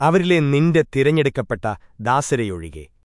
അവരിലെ നിന്റെ തിരഞ്ഞെടുക്കപ്പെട്ട ദാസരെയൊഴികെ.